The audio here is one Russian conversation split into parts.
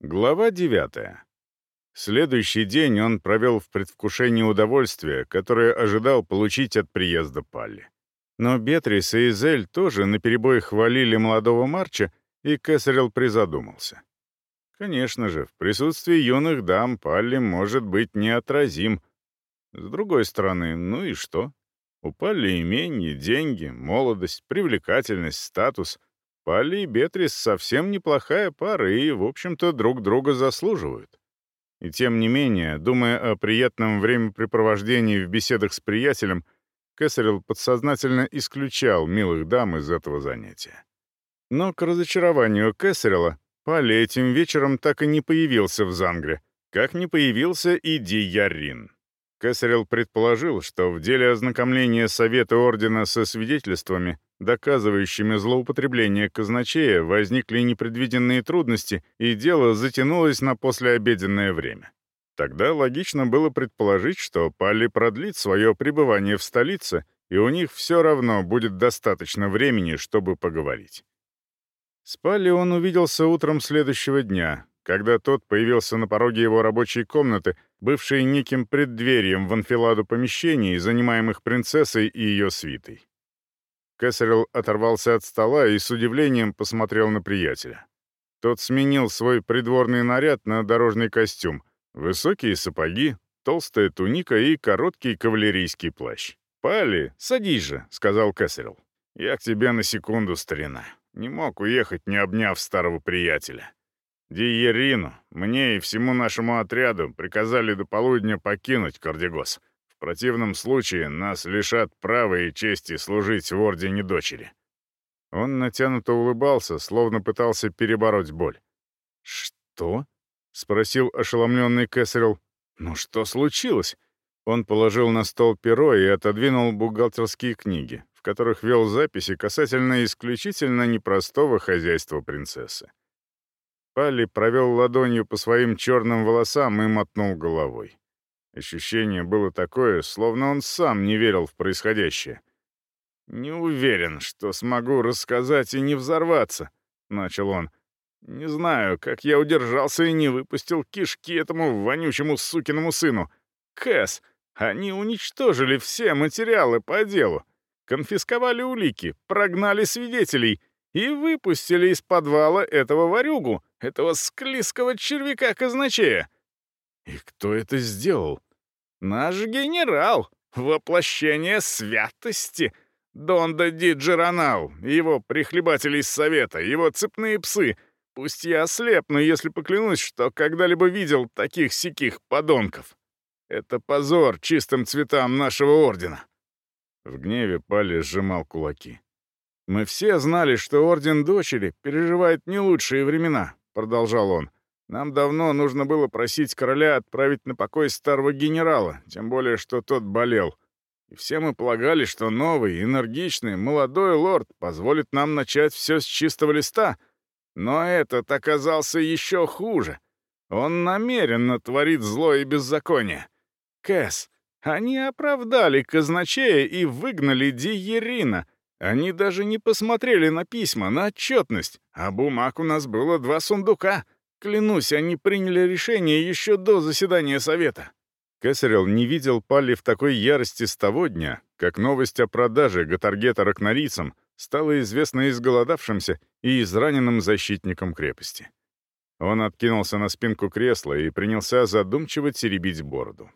Глава 9. Следующий день он провел в предвкушении удовольствия, которое ожидал получить от приезда Палли. Но Бетрис и Изель тоже наперебой хвалили молодого Марча, и Кесарел призадумался. Конечно же, в присутствии юных дам Палли может быть неотразим. С другой стороны, ну и что? У Палли имение, деньги, молодость, привлекательность, статус — Палли и Бетрис совсем неплохая пара и, в общем-то, друг друга заслуживают. И тем не менее, думая о приятном времяпрепровождении в беседах с приятелем, Кесарел подсознательно исключал милых дам из этого занятия. Но к разочарованию Кесарела Палли этим вечером так и не появился в Зангре, как не появился и Ди Ярин. Кесарел предположил, что в деле ознакомления Совета Ордена со свидетельствами доказывающими злоупотребление казначея, возникли непредвиденные трудности, и дело затянулось на послеобеденное время. Тогда логично было предположить, что Палли продлит свое пребывание в столице, и у них все равно будет достаточно времени, чтобы поговорить. С Палли он увиделся утром следующего дня, когда тот появился на пороге его рабочей комнаты, бывшей неким преддверием в анфиладу помещений, занимаемых принцессой и ее свитой. Кесарел оторвался от стола и с удивлением посмотрел на приятеля. Тот сменил свой придворный наряд на дорожный костюм, высокие сапоги, толстая туника и короткий кавалерийский плащ. «Пали, садись же», — сказал Кесарел. «Я к тебе на секунду, старина. Не мог уехать, не обняв старого приятеля. Диерину, мне и всему нашему отряду приказали до полудня покинуть Кардегос. В противном случае нас лишат права и чести служить в Ордене Дочери». Он натянуто улыбался, словно пытался перебороть боль. «Что?» — спросил ошеломленный Кэссерилл. «Ну что случилось?» Он положил на стол перо и отодвинул бухгалтерские книги, в которых вел записи касательно исключительно непростого хозяйства принцессы. Палли провел ладонью по своим черным волосам и мотнул головой. Ощущение было такое, словно он сам не верил в происходящее. «Не уверен, что смогу рассказать и не взорваться», — начал он. «Не знаю, как я удержался и не выпустил кишки этому вонючему сукиному сыну. Кэс, они уничтожили все материалы по делу, конфисковали улики, прогнали свидетелей и выпустили из подвала этого ворюгу, этого склизкого червяка-казначея. И кто это сделал? Наш генерал, воплощение святости. Донда Ди его прихлебатели из совета, его цепные псы. Пусть я ослепну, если поклянусь, что когда-либо видел таких сяких подонков. Это позор чистым цветам нашего ордена. В гневе Пали сжимал кулаки. «Мы все знали, что Орден Дочери переживает не лучшие времена», — продолжал он. Нам давно нужно было просить короля отправить на покой старого генерала, тем более, что тот болел. И все мы полагали, что новый, энергичный, молодой лорд позволит нам начать все с чистого листа. Но этот оказался еще хуже. Он намеренно творит зло и беззаконие. Кэс, они оправдали казначея и выгнали Диерина. Они даже не посмотрели на письма, на отчетность, а бумаг у нас было два сундука — Клянусь, они приняли решение еще до заседания совета. Кесарел не видел Палли в такой ярости с того дня, как новость о продаже Гатаргета ракнорийцам стала известна изголодавшимся и израненным защитникам крепости. Он откинулся на спинку кресла и принялся задумчиво теребить бороду.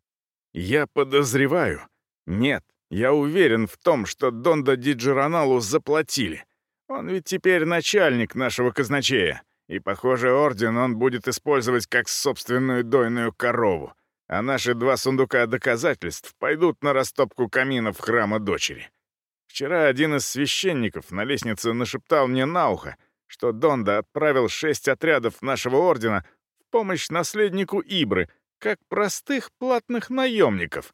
«Я подозреваю. Нет, я уверен в том, что Донда Диджероналу заплатили. Он ведь теперь начальник нашего казначея. И, похоже, орден он будет использовать как собственную дойную корову, а наши два сундука доказательств пойдут на растопку каминов храма дочери. Вчера один из священников на лестнице нашептал мне на ухо, что Донда отправил шесть отрядов нашего ордена в помощь наследнику Ибры, как простых платных наемников.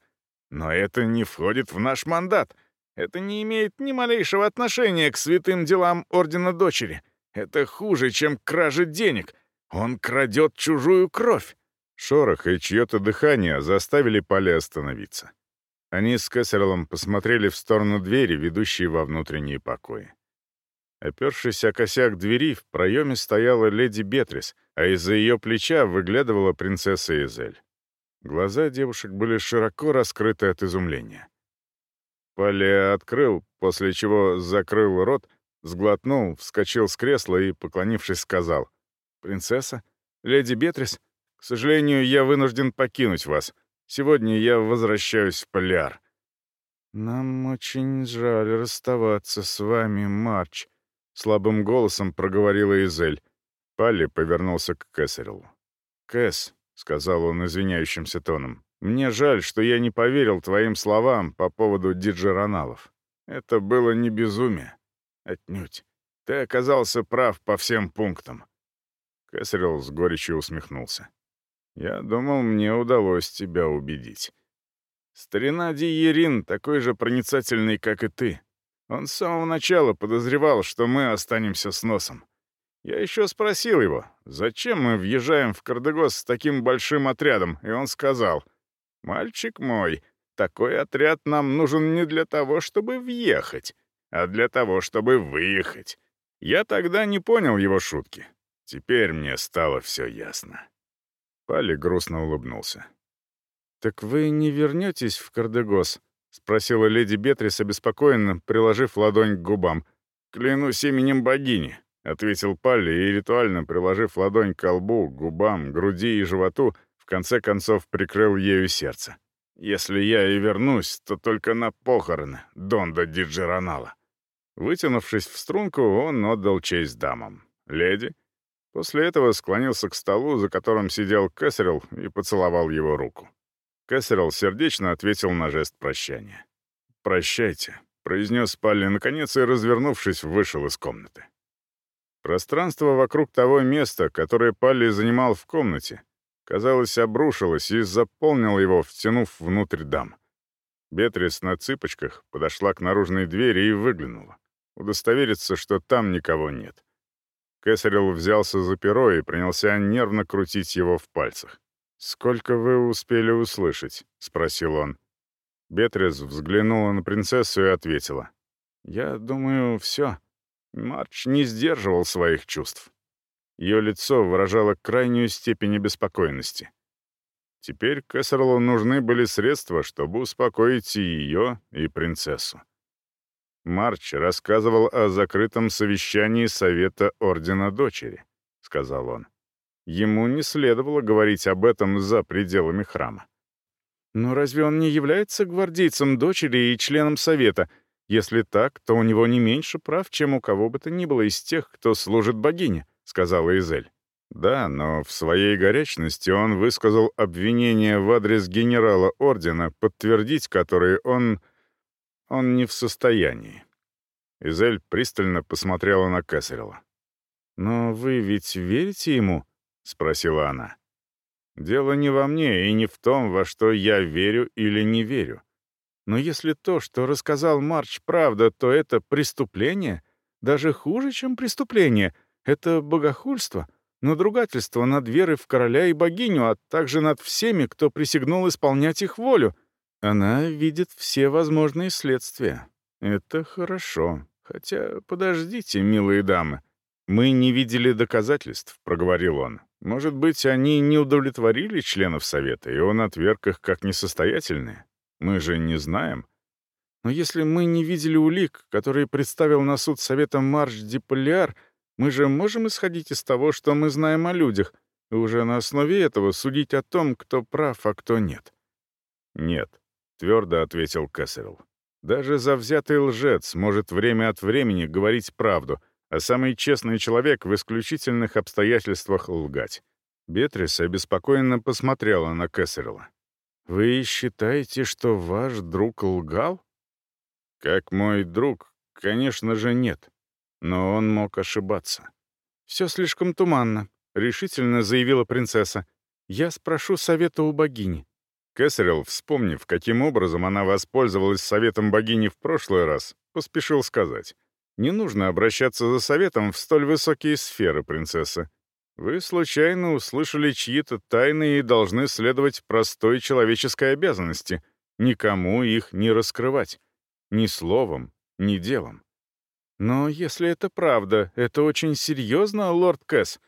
Но это не входит в наш мандат. Это не имеет ни малейшего отношения к святым делам Ордена Дочери. Это хуже, чем кража денег. Он крадет чужую кровь. Шорох и чье-то дыхание заставили Пали остановиться. Они с Кессерлом посмотрели в сторону двери, ведущей во внутренние покои. Опершись о косяк двери, в проеме стояла леди Бетрис, а из-за ее плеча выглядывала принцесса Изель. Глаза девушек были широко раскрыты от изумления. Пале открыл, после чего закрыл рот, сглотнул, вскочил с кресла и, поклонившись, сказал. «Принцесса? Леди Бетрис? К сожалению, я вынужден покинуть вас. Сегодня я возвращаюсь в Поляр». «Нам очень жаль расставаться с вами, Марч», — слабым голосом проговорила Изель. Палли повернулся к Кэссерилу. «Кэс», — сказал он извиняющимся тоном, — «мне жаль, что я не поверил твоим словам по поводу диджероналов. Это было не безумие. Отнюдь. Ты оказался прав по всем пунктам». Кэссерилл с горечью усмехнулся. «Я думал, мне удалось тебя убедить». Старина Диерин такой же проницательный, как и ты. Он с самого начала подозревал, что мы останемся с носом. Я еще спросил его, зачем мы въезжаем в Кардегос с таким большим отрядом, и он сказал, «Мальчик мой, такой отряд нам нужен не для того, чтобы въехать, а для того, чтобы выехать». Я тогда не понял его шутки. Теперь мне стало все ясно. Пали грустно улыбнулся. «Так вы не вернетесь в Кардегос?» — спросила леди Бетрис обеспокоенно, приложив ладонь к губам. «Клянусь именем богини», — ответил Палли и, ритуально приложив ладонь к колбу, губам, груди и животу, в конце концов прикрыл ею сердце. «Если я и вернусь, то только на похороны Донда Диджеронала». Вытянувшись в струнку, он отдал честь дамам. «Леди?» После этого склонился к столу, за которым сидел Кэссерилл, и поцеловал его руку. Кэссерилл сердечно ответил на жест прощания. «Прощайте», — произнес Палли наконец и, развернувшись, вышел из комнаты. Пространство вокруг того места, которое Палли занимал в комнате, казалось, обрушилось и заполнило его, втянув внутрь дам. Бетрис на цыпочках подошла к наружной двери и выглянула. Удостовериться, что там никого нет. Кэссерилл взялся за перо и принялся нервно крутить его в пальцах. «Сколько вы успели услышать?» — спросил он. Бетрис взглянула на принцессу и ответила. «Я думаю, все. Марч не сдерживал своих чувств». Ее лицо выражало крайнюю степень обеспокоенности. Теперь Кессерлу нужны были средства, чтобы успокоить и ее, и принцессу. Марч рассказывал о закрытом совещании Совета Ордена Дочери, — сказал он. Ему не следовало говорить об этом за пределами храма. Но разве он не является гвардейцем дочери и членом совета? Если так, то у него не меньше прав, чем у кого бы то ни было из тех, кто служит богине, сказала Изель. Да, но в своей горячности он высказал обвинение в адрес генерала ордена, подтвердить которые он... он не в состоянии. Изель пристально посмотрела на Кесарева. «Но вы ведь верите ему?» — спросила она. «Дело не во мне и не в том, во что я верю или не верю. Но если то, что рассказал Марч, правда, то это преступление, даже хуже, чем преступление. Это богохульство, надругательство над верой в короля и богиню, а также над всеми, кто присягнул исполнять их волю. Она видит все возможные следствия. Это хорошо. Хотя, подождите, милые дамы. Мы не видели доказательств, проговорил он. Может быть, они не удовлетворили членов Совета, и он отверг их как несостоятельные? Мы же не знаем. Но если мы не видели улик, которые представил на суд Совета Марш Диполиар, мы же можем исходить из того, что мы знаем о людях, и уже на основе этого судить о том, кто прав, а кто нет. «Нет», — твердо ответил Кэссерилл. «Даже завзятый лжец может время от времени говорить правду, а самый честный человек в исключительных обстоятельствах лгать. Бетрис обеспокоенно посмотрела на Кессерла. «Вы считаете, что ваш друг лгал?» «Как мой друг, конечно же, нет. Но он мог ошибаться». «Все слишком туманно», — решительно заявила принцесса. «Я спрошу совета у богини». Кесарел, вспомнив, каким образом она воспользовалась советом богини в прошлый раз, поспешил сказать. Не нужно обращаться за советом в столь высокие сферы, принцесса. Вы случайно услышали чьи-то тайны и должны следовать простой человеческой обязанности — никому их не раскрывать. Ни словом, ни делом. Но если это правда, это очень серьезно, лорд Кэс.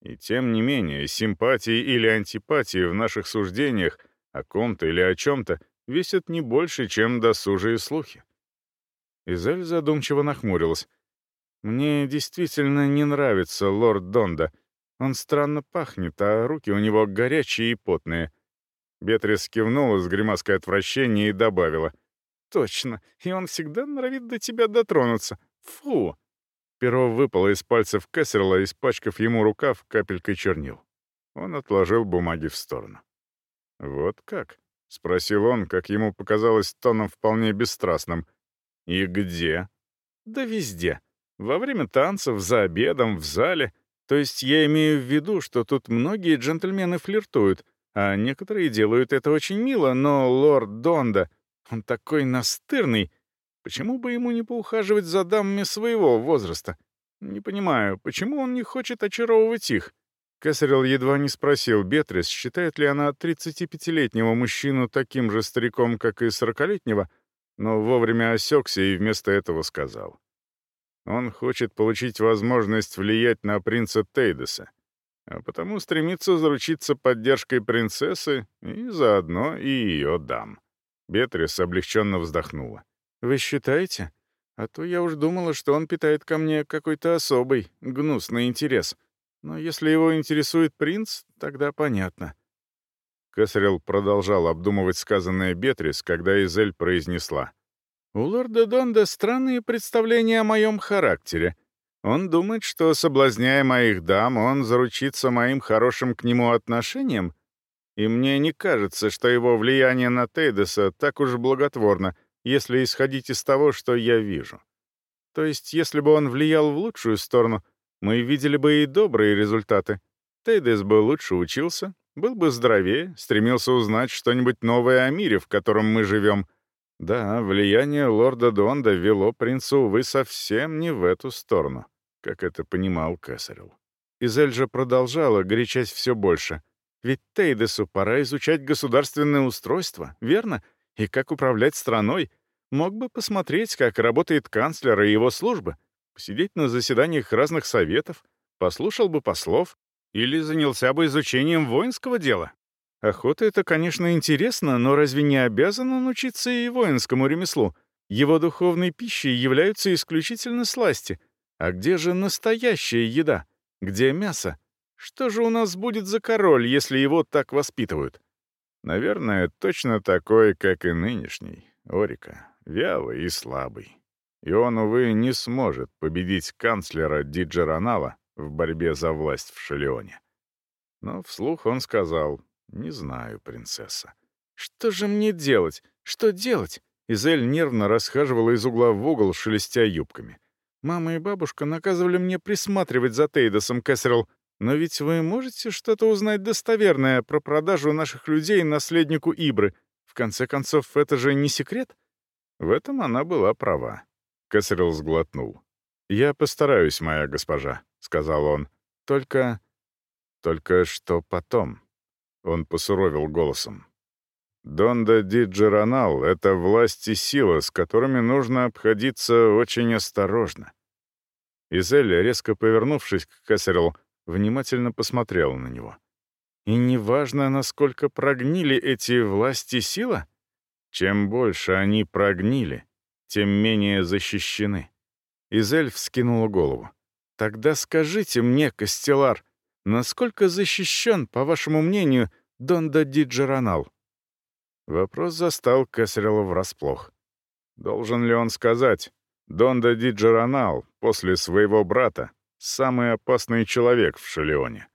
И тем не менее, симпатии или антипатии в наших суждениях о ком-то или о чем-то весят не больше, чем досужие слухи. Изель задумчиво нахмурилась. «Мне действительно не нравится лорд Донда. Он странно пахнет, а руки у него горячие и потные». Бетрис кивнула с гримаской отвращения и добавила. «Точно, и он всегда норовит до тебя дотронуться. Фу!» Перо выпало из пальцев Кессерла, испачкав ему рукав капелькой чернил. Он отложил бумаги в сторону. «Вот как?» — спросил он, как ему показалось, тоном вполне бесстрастным. «И где?» «Да везде. Во время танцев, за обедом, в зале. То есть я имею в виду, что тут многие джентльмены флиртуют, а некоторые делают это очень мило, но лорд Донда, он такой настырный. Почему бы ему не поухаживать за дамами своего возраста? Не понимаю, почему он не хочет очаровывать их? Кесарел едва не спросил Бетрис, считает ли она 35-летнего мужчину таким же стариком, как и 40-летнего, но вовремя осекся и вместо этого сказал. Он хочет получить возможность влиять на принца Тейдеса, а потому стремится заручиться поддержкой принцессы и заодно и ее дам. Бетрис облегченно вздохнула. «Вы считаете? А то я уж думала, что он питает ко мне какой-то особый, гнусный интерес. Но если его интересует принц, тогда понятно». Кесарел продолжал обдумывать сказанное Бетрис, когда Изель произнесла. «У лорда Донда странные представления о моем характере. Он думает, что, соблазняя моих дам, он заручится моим хорошим к нему отношением, и мне не кажется, что его влияние на Тейдеса так уж благотворно, если исходить из того, что я вижу. То есть, если бы он влиял в лучшую сторону, мы видели бы и добрые результаты. Тейдес бы лучше учился, был бы здоровее, стремился узнать что-нибудь новое о мире, в котором мы живем. Да, влияние лорда Донда вело принцу, увы, совсем не в эту сторону, как это понимал Кесарел. Изель же продолжала, горячась все больше. Ведь Тейдесу пора изучать государственное устройство, верно? И как управлять страной. Мог бы посмотреть, как работает канцлер и его службы, посидеть на заседаниях разных советов, послушал бы послов или занялся бы изучением воинского дела. Охота — это, конечно, интересно, но разве не обязан он учиться и воинскому ремеслу? Его духовной пищей являются исключительно сласти. А где же настоящая еда? Где мясо? Что же у нас будет за король, если его так воспитывают? Наверное, точно такой, как и нынешний, Орика, вялый и слабый. И он, увы, не сможет победить канцлера Диджеронала в борьбе за власть в Шелеоне. Но вслух он сказал, «Не знаю, принцесса». «Что же мне делать? Что делать?» Изель нервно расхаживала из угла в угол, шелестя юбками. «Мама и бабушка наказывали мне присматривать за Тейдосом, Кэссерилл, но ведь вы можете что-то узнать достоверное про продажу наших людей наследнику Ибры. В конце концов, это же не секрет?» В этом она была права. Кесарел сглотнул. «Я постараюсь, моя госпожа», — сказал он. «Только... только что потом?» Он посуровил голосом. «Донда Ди это власть и сила, с которыми нужно обходиться очень осторожно». Изель, резко повернувшись к Кесарелу, внимательно посмотрела на него. «И неважно, насколько прогнили эти власти сила? Чем больше они прогнили, тем менее защищены. Изель вскинула голову. «Тогда скажите мне, Костелар, насколько защищен, по вашему мнению, Донда Диджеронал?» Вопрос застал Кесарела врасплох. Должен ли он сказать, Донда Диджеронал после своего брата самый опасный человек в Шелеоне?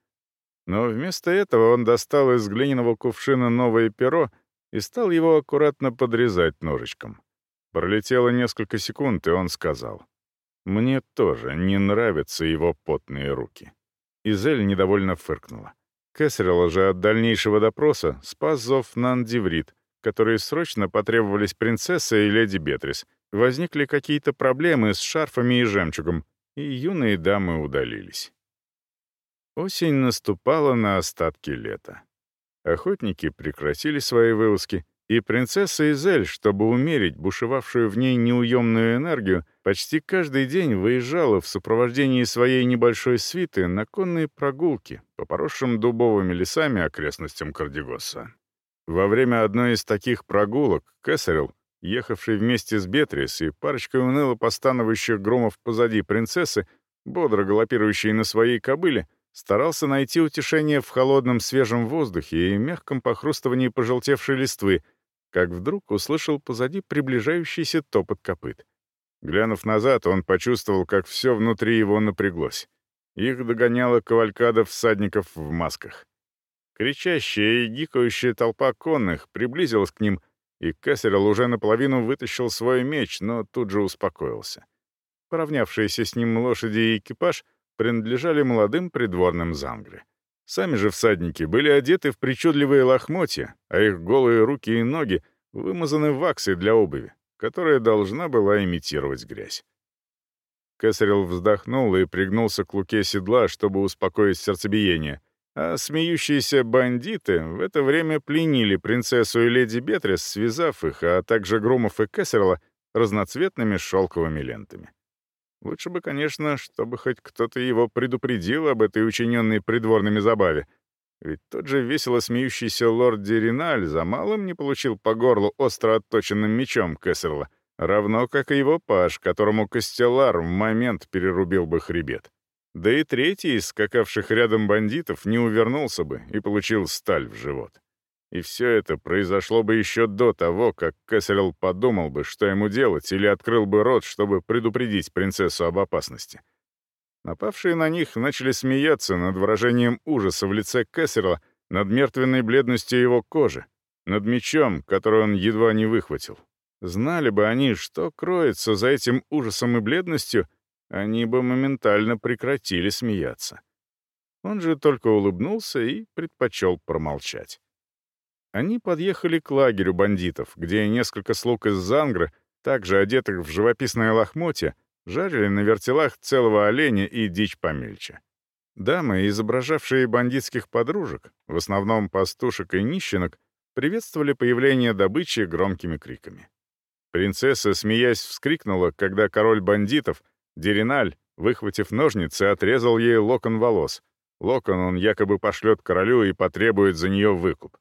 Но вместо этого он достал из глиняного кувшина новое перо и стал его аккуратно подрезать ножичком. Пролетело несколько секунд, и он сказал. «Мне тоже не нравятся его потные руки». Изель недовольно фыркнула. Кэссерилла же от дальнейшего допроса спас зов Нандиврит, которые срочно потребовались принцесса и леди Бетрис. Возникли какие-то проблемы с шарфами и жемчугом, и юные дамы удалились. Осень наступала на остатки лета. Охотники прекратили свои вылазки, и принцесса Изель, чтобы умерить бушевавшую в ней неуемную энергию, почти каждый день выезжала в сопровождении своей небольшой свиты на конные прогулки по поросшим дубовыми лесами окрестностям Кардигоса. Во время одной из таких прогулок Кэссерилл, ехавший вместе с Бетрис и парочкой уныло постановающих громов позади принцессы, бодро галопирующей на своей кобыле, старался найти утешение в холодном свежем воздухе и мягком похрустывании пожелтевшей листвы, как вдруг услышал позади приближающийся топот копыт. Глянув назад, он почувствовал, как все внутри его напряглось. Их догоняла кавалькада всадников в масках. Кричащая и гикающая толпа конных приблизилась к ним, и Кессерл уже наполовину вытащил свой меч, но тут же успокоился. Поравнявшиеся с ним лошади и экипаж принадлежали молодым придворным Зангры. Сами же всадники были одеты в причудливые лохмотья, а их голые руки и ноги вымазаны ваксой для обуви, которая должна была имитировать грязь. Кесарел вздохнул и пригнулся к луке седла, чтобы успокоить сердцебиение, а смеющиеся бандиты в это время пленили принцессу и леди Бетрис, связав их, а также Грумов и Кесарела разноцветными шелковыми лентами. Лучше бы, конечно, чтобы хоть кто-то его предупредил об этой учиненной придворными забаве. Ведь тот же весело смеющийся лорд Дериналь за малым не получил по горлу остро отточенным мечом Кессерла, равно как и его паж, которому Костелар в момент перерубил бы хребет. Да и третий из скакавших рядом бандитов не увернулся бы и получил сталь в живот. И все это произошло бы еще до того, как Кэссерилл подумал бы, что ему делать, или открыл бы рот, чтобы предупредить принцессу об опасности. Напавшие на них начали смеяться над выражением ужаса в лице Кэссерла, над мертвенной бледностью его кожи, над мечом, который он едва не выхватил. Знали бы они, что кроется за этим ужасом и бледностью, они бы моментально прекратили смеяться. Он же только улыбнулся и предпочел промолчать. Они подъехали к лагерю бандитов, где несколько слуг из Зангры, также одетых в живописное лохмотье, жарили на вертелах целого оленя и дичь помельче. Дамы, изображавшие бандитских подружек, в основном пастушек и нищенок, приветствовали появление добычи громкими криками. Принцесса, смеясь, вскрикнула, когда король бандитов, Дериналь, выхватив ножницы, отрезал ей локон волос. Локон он якобы пошлет королю и потребует за нее выкуп.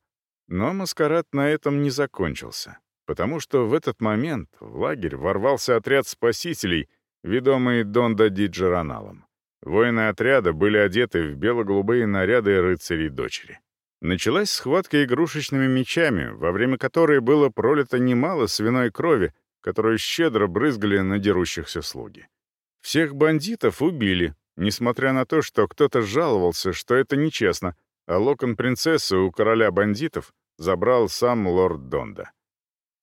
Но маскарад на этом не закончился, потому что в этот момент в лагерь ворвался отряд спасителей, ведомый Донда Диджероналом. Воины отряда были одеты в бело-голубые наряды рыцарей-дочери. Началась схватка игрушечными мечами, во время которой было пролито немало свиной крови, которую щедро брызгали на дерущихся слуги. Всех бандитов убили, несмотря на то, что кто-то жаловался, что это нечестно, а локон принцессы у короля бандитов забрал сам лорд Донда.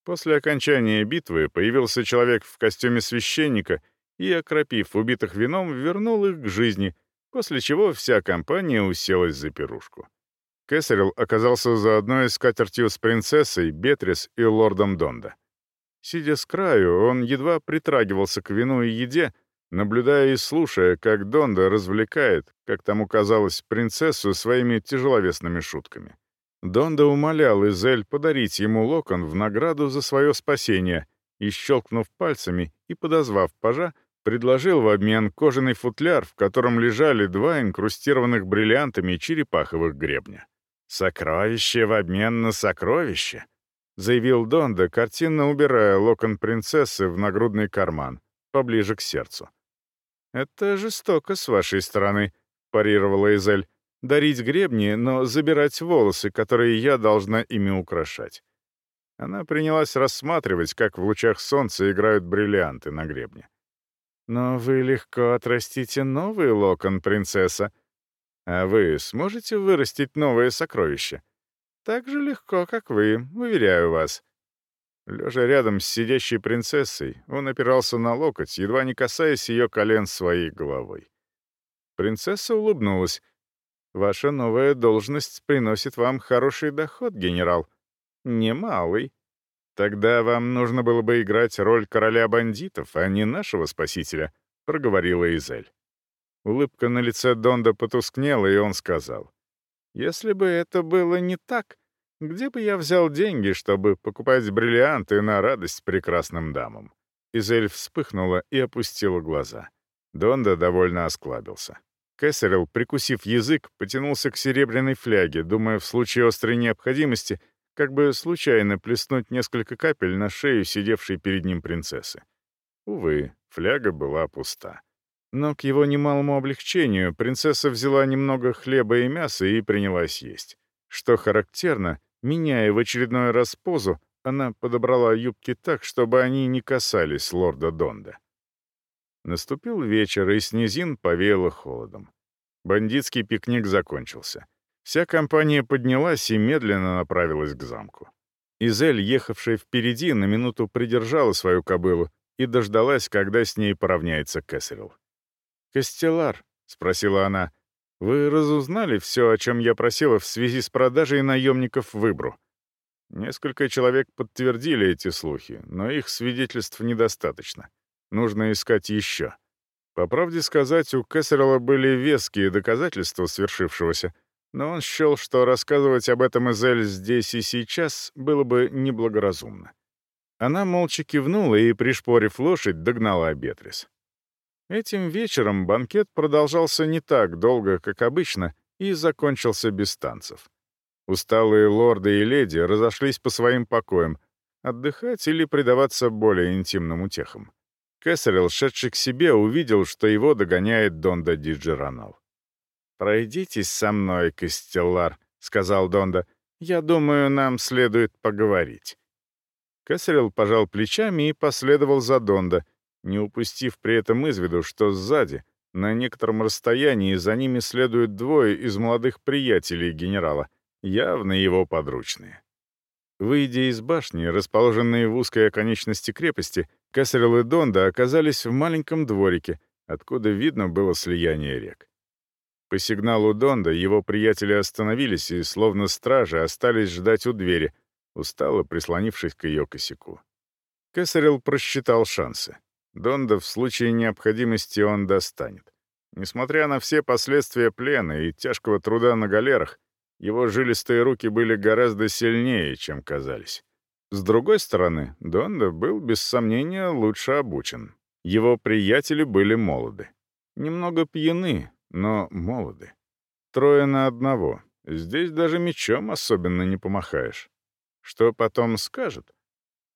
После окончания битвы появился человек в костюме священника и, окропив убитых вином, вернул их к жизни, после чего вся компания уселась за пирушку. Кесарел оказался за одной скатертью с принцессой, Бетрис и лордом Донда. Сидя с краю, он едва притрагивался к вину и еде, наблюдая и слушая, как Донда развлекает, как тому казалось, принцессу своими тяжеловесными шутками. Донда умолял Изель подарить ему локон в награду за свое спасение и, щелкнув пальцами и подозвав пажа, предложил в обмен кожаный футляр, в котором лежали два инкрустированных бриллиантами черепаховых гребня. «Сокровище в обмен на сокровище», — заявил Донда, картинно убирая локон принцессы в нагрудный карман, поближе к сердцу. «Это жестоко с вашей стороны», — парировала Изель дарить гребни, но забирать волосы, которые я должна ими украшать. Она принялась рассматривать, как в лучах солнца играют бриллианты на гребне. «Но вы легко отрастите новый локон, принцесса. А вы сможете вырастить новое сокровище? Так же легко, как вы, уверяю вас». Лежа рядом с сидящей принцессой, он опирался на локоть, едва не касаясь ее колен своей головой. Принцесса улыбнулась, Ваша новая должность приносит вам хороший доход, генерал. Немалый. Тогда вам нужно было бы играть роль короля бандитов, а не нашего спасителя», — проговорила Изель. Улыбка на лице Донда потускнела, и он сказал. «Если бы это было не так, где бы я взял деньги, чтобы покупать бриллианты на радость прекрасным дамам? Изель вспыхнула и опустила глаза. Донда довольно осклабился. Кэссерилл, прикусив язык, потянулся к серебряной фляге, думая в случае острой необходимости, как бы случайно плеснуть несколько капель на шею сидевшей перед ним принцессы. Увы, фляга была пуста. Но к его немалому облегчению принцесса взяла немного хлеба и мяса и принялась есть. Что характерно, меняя в очередной раз позу, она подобрала юбки так, чтобы они не касались лорда Донда. Наступил вечер, и с низин повеяло холодом. Бандитский пикник закончился. Вся компания поднялась и медленно направилась к замку. Изель, ехавшая впереди, на минуту придержала свою кобылу и дождалась, когда с ней поравняется Кэссерилл. «Костелар», — спросила она, — «вы разузнали все, о чем я просила в связи с продажей наемников в Ибру?» Несколько человек подтвердили эти слухи, но их свидетельств недостаточно. Нужно искать еще. По правде сказать, у Кессерла были веские доказательства свершившегося, но он счел, что рассказывать об этом Эзель здесь и сейчас было бы неблагоразумно. Она молча кивнула и, пришпорив лошадь, догнала Бетрис. Этим вечером банкет продолжался не так долго, как обычно, и закончился без танцев. Усталые лорды и леди разошлись по своим покоям, отдыхать или предаваться более интимным утехам. Кэссерилл, шедший к себе, увидел, что его догоняет Донда Диджеранал. «Пройдитесь со мной, Костеллар», — сказал Донда. «Я думаю, нам следует поговорить». Кэссерилл пожал плечами и последовал за Донда, не упустив при этом из виду, что сзади, на некотором расстоянии, за ними следуют двое из молодых приятелей генерала, явно его подручные. Выйдя из башни, расположенной в узкой оконечности крепости, Кесарел и Донда оказались в маленьком дворике, откуда видно было слияние рек. По сигналу Донда его приятели остановились и, словно стражи, остались ждать у двери, устало прислонившись к ее косяку. Кесарел просчитал шансы. Донда в случае необходимости он достанет. Несмотря на все последствия плена и тяжкого труда на галерах, его жилистые руки были гораздо сильнее, чем казались. С другой стороны, Донда был, без сомнения, лучше обучен. Его приятели были молоды. Немного пьяны, но молоды. Трое на одного. Здесь даже мечом особенно не помахаешь. Что потом скажут?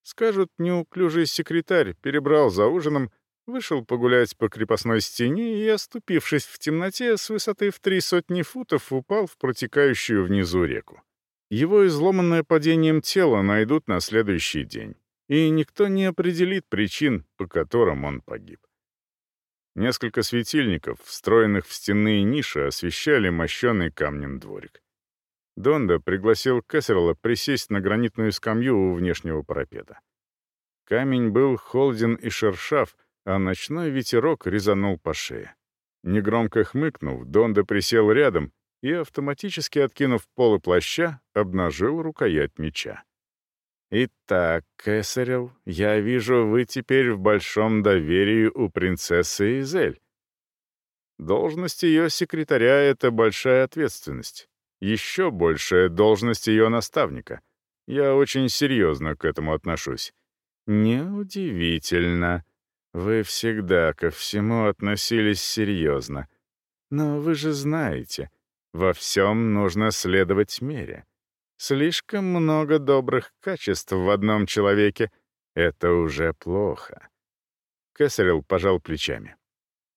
Скажут, неуклюжий секретарь перебрал за ужином, вышел погулять по крепостной стене и, оступившись в темноте, с высоты в три сотни футов упал в протекающую внизу реку. Его изломанное падением тело найдут на следующий день, и никто не определит причин, по которым он погиб. Несколько светильников, встроенных в стенные ниши, освещали мощенный камнем дворик. Донда пригласил Кессерла присесть на гранитную скамью у внешнего парапета. Камень был холоден и шершав, а ночной ветерок резанул по шее. Негромко хмыкнув, Донда присел рядом и, автоматически откинув полы плаща, обнажил рукоять меча. «Итак, Кесарел, я вижу, вы теперь в большом доверии у принцессы Изель. Должность ее секретаря — это большая ответственность. Еще большая должность ее наставника. Я очень серьезно к этому отношусь. Неудивительно. Вы всегда ко всему относились серьезно. Но вы же знаете, во всем нужно следовать мере. Слишком много добрых качеств в одном человеке — это уже плохо. Кесарел пожал плечами.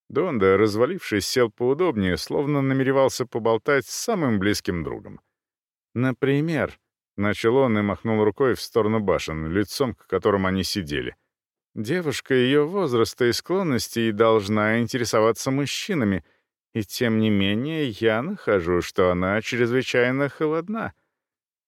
Донда, развалившись, сел поудобнее, словно намеревался поболтать с самым близким другом. «Например», — начал он и махнул рукой в сторону башен, лицом к которым они сидели — Девушка ее возраста и склонностей должна интересоваться мужчинами, и тем не менее я нахожу, что она чрезвычайно холодна.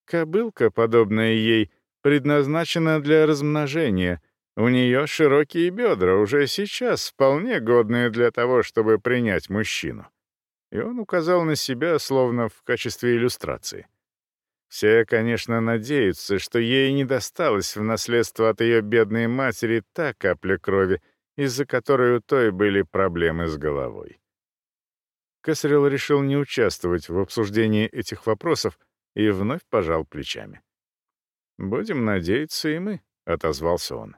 Кобылка, подобная ей, предназначена для размножения. У нее широкие бедра, уже сейчас вполне годные для того, чтобы принять мужчину. И он указал на себя, словно в качестве иллюстрации. Все, конечно, надеются, что ей не досталось в наследство от ее бедной матери та капля крови, из-за которой у той были проблемы с головой. Кесарел решил не участвовать в обсуждении этих вопросов и вновь пожал плечами. «Будем надеяться и мы», — отозвался он.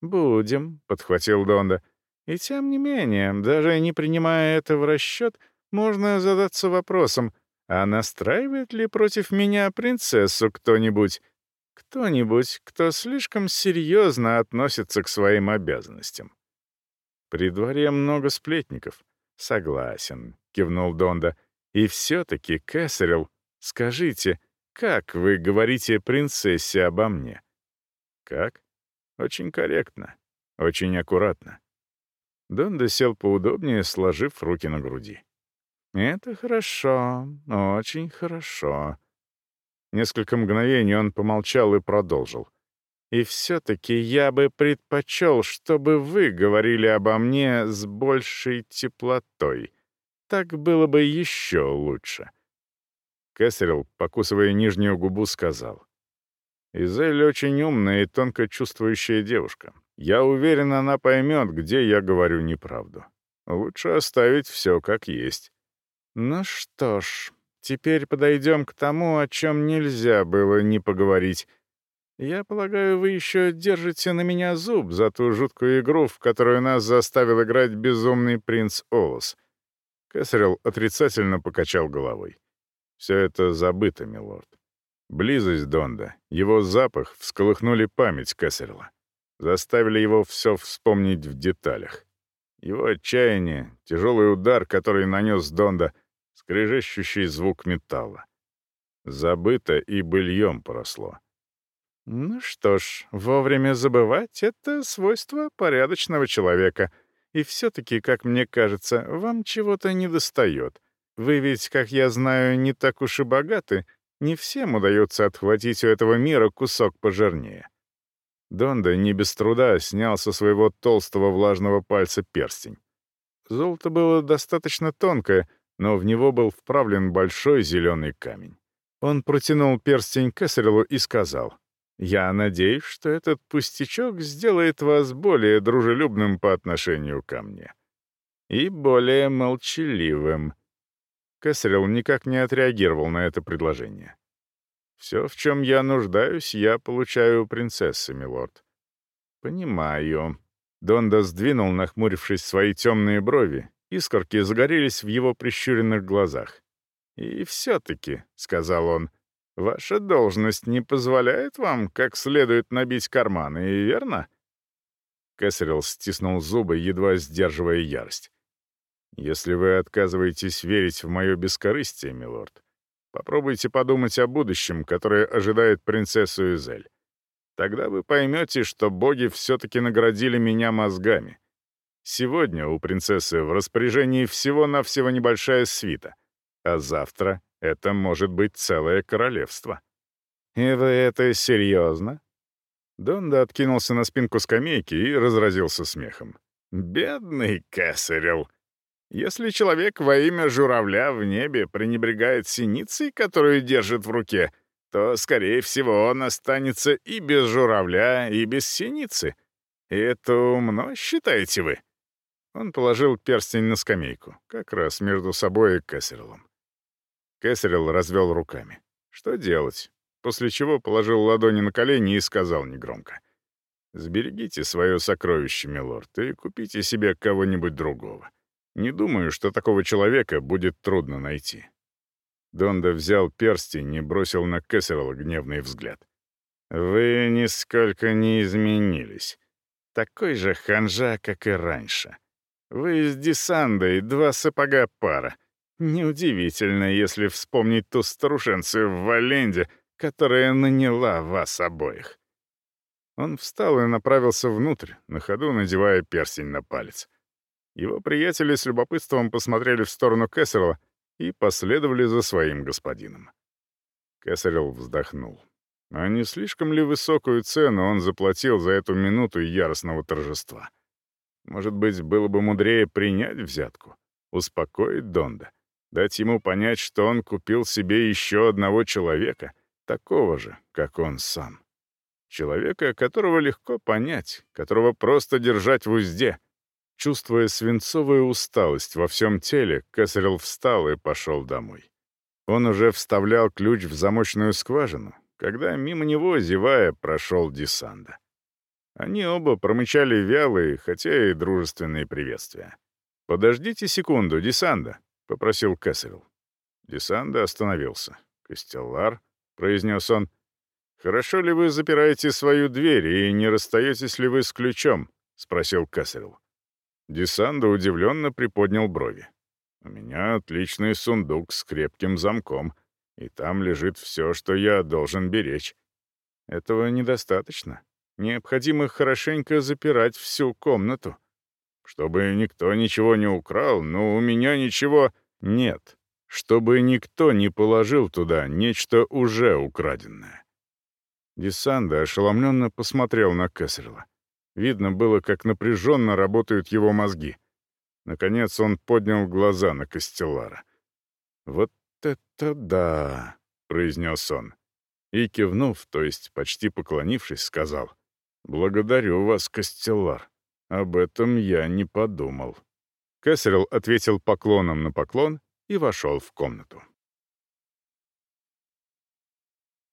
«Будем», — подхватил Донда. «И тем не менее, даже не принимая это в расчет, можно задаться вопросом, а настраивает ли против меня принцессу кто-нибудь? Кто-нибудь, кто слишком серьезно относится к своим обязанностям?» «При дворе много сплетников». «Согласен», — кивнул Донда. «И все-таки, Кэссерилл, скажите, как вы говорите принцессе обо мне?» «Как?» Очень корректно, очень аккуратно. Донда сел поудобнее, сложив руки на груди. «Это хорошо, очень хорошо». Несколько мгновений он помолчал и продолжил. «И все-таки я бы предпочел, чтобы вы говорили обо мне с большей теплотой. Так было бы еще лучше». Кэссерилл, покусывая нижнюю губу, сказал. Изель очень умная и тонко чувствующая девушка. Я уверен, она поймет, где я говорю неправду. Лучше оставить все как есть. Ну что ж, теперь подойдем к тому, о чем нельзя было не поговорить. Я полагаю, вы еще держите на меня зуб за ту жуткую игру, в которую нас заставил играть безумный принц Олос. Кэссерилл отрицательно покачал головой. Все это забыто, милорд. Близость Донда, его запах всколыхнули память Кессерла, заставили его все вспомнить в деталях. Его отчаяние, тяжелый удар, который нанес Донда, скрежещущий звук металла. Забыто и быльем поросло. Ну что ж, вовремя забывать — это свойство порядочного человека. И все-таки, как мне кажется, вам чего-то недостает. Вы ведь, как я знаю, не так уж и богаты, не всем удается отхватить у этого мира кусок пожирнее. Донда не без труда снял со своего толстого влажного пальца перстень. Золото было достаточно тонкое, но в него был вправлен большой зеленый камень. Он протянул перстень Кесарелу и сказал, «Я надеюсь, что этот пустячок сделает вас более дружелюбным по отношению ко мне. И более молчаливым. Кэссерилл никак не отреагировал на это предложение. «Все, в чем я нуждаюсь, я получаю у принцессы, милорд». «Понимаю». Донда сдвинул, нахмурившись свои темные брови. Искорки загорелись в его прищуренных глазах. «И все-таки», — сказал он, — «ваша должность не позволяет вам как следует набить карманы, верно?» Кэссерилл стиснул зубы, едва сдерживая ярость. Если вы отказываетесь верить в мое бескорыстие, милорд, попробуйте подумать о будущем, которое ожидает принцессу Изель. Тогда вы поймете, что боги все-таки наградили меня мозгами. Сегодня у принцессы в распоряжении всего-навсего небольшая свита, а завтра это может быть целое королевство. И вы это серьезно? Донда откинулся на спинку скамейки и разразился смехом. «Бедный Кэссерилл! Если человек во имя журавля в небе пренебрегает синицей, которую держит в руке, то, скорее всего, он останется и без журавля, и без синицы. И это умно, считаете вы?» Он положил перстень на скамейку, как раз между собой и Кэссерлом. Кэссерилл развел руками. «Что делать?» После чего положил ладони на колени и сказал негромко. «Сберегите свое сокровище, милорд, и купите себе кого-нибудь другого. Не думаю, что такого человека будет трудно найти». Донда взял перстень и бросил на Кэссерла гневный взгляд. «Вы нисколько не изменились. Такой же ханжа, как и раньше. Вы с Десандой два сапога пара. Неудивительно, если вспомнить ту старушенцию в Валенде, которая наняла вас обоих». Он встал и направился внутрь, на ходу надевая перстень на палец. Его приятели с любопытством посмотрели в сторону Кэссерла и последовали за своим господином. Кэссерилл вздохнул. А не слишком ли высокую цену он заплатил за эту минуту яростного торжества? Может быть, было бы мудрее принять взятку, успокоить Донда, дать ему понять, что он купил себе еще одного человека, такого же, как он сам. Человека, которого легко понять, которого просто держать в узде — Чувствуя свинцовую усталость во всем теле, Кесарел встал и пошел домой. Он уже вставлял ключ в замочную скважину, когда мимо него, зевая, прошел Десанда. Они оба промычали вялые, хотя и дружественные приветствия. «Подождите секунду, Десанда», — попросил Кэссерилл. Десанда остановился. «Костеллар», — произнес он, — «хорошо ли вы запираете свою дверь и не расстаетесь ли вы с ключом?» — спросил Кэссерилл. Десанда удивленно приподнял брови. «У меня отличный сундук с крепким замком, и там лежит все, что я должен беречь. Этого недостаточно. Необходимо хорошенько запирать всю комнату. Чтобы никто ничего не украл, но у меня ничего нет. Чтобы никто не положил туда нечто уже украденное. Десанда ошеломленно посмотрел на Кэссерла. Видно было, как напряженно работают его мозги. Наконец он поднял глаза на Костеллара. «Вот это да!» — произнес он. И, кивнув, то есть почти поклонившись, сказал. «Благодарю вас, Костеллар. Об этом я не подумал». Кэссерилл ответил поклоном на поклон и вошел в комнату.